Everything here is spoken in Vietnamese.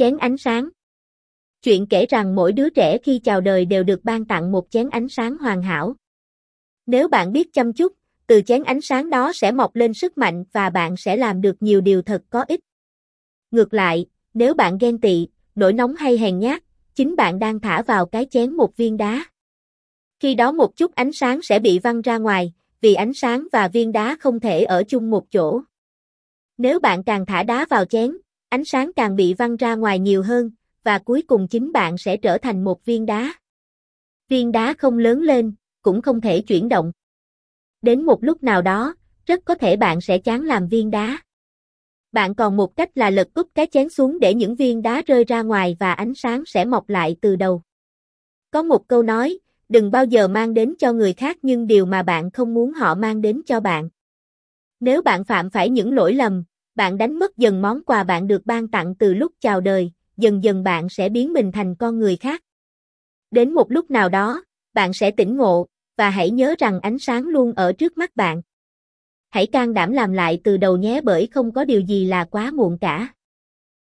Chén ánh sáng Chuyện kể rằng mỗi đứa trẻ khi chào đời đều được ban tặng một chén ánh sáng hoàn hảo. Nếu bạn biết chăm chút, từ chén ánh sáng đó sẽ mọc lên sức mạnh và bạn sẽ làm được nhiều điều thật có ích. Ngược lại, nếu bạn ghen tị, nổi nóng hay hèn nhát, chính bạn đang thả vào cái chén một viên đá. Khi đó một chút ánh sáng sẽ bị văng ra ngoài, vì ánh sáng và viên đá không thể ở chung một chỗ. Nếu bạn càng thả đá vào chén, ánh sáng càng bị văng ra ngoài nhiều hơn, và cuối cùng chính bạn sẽ trở thành một viên đá. Viên đá không lớn lên, cũng không thể chuyển động. Đến một lúc nào đó, rất có thể bạn sẽ chán làm viên đá. Bạn còn một cách là lật úp cái chén xuống để những viên đá rơi ra ngoài và ánh sáng sẽ mọc lại từ đầu. Có một câu nói, đừng bao giờ mang đến cho người khác nhưng điều mà bạn không muốn họ mang đến cho bạn. Nếu bạn phạm phải những lỗi lầm, bạn đánh mất dần món quà bạn được ban tặng từ lúc chào đời, dần dần bạn sẽ biến mình thành con người khác. Đến một lúc nào đó, bạn sẽ tỉnh ngộ, và hãy nhớ rằng ánh sáng luôn ở trước mắt bạn. Hãy can đảm làm lại từ đầu nhé bởi không có điều gì là quá muộn cả.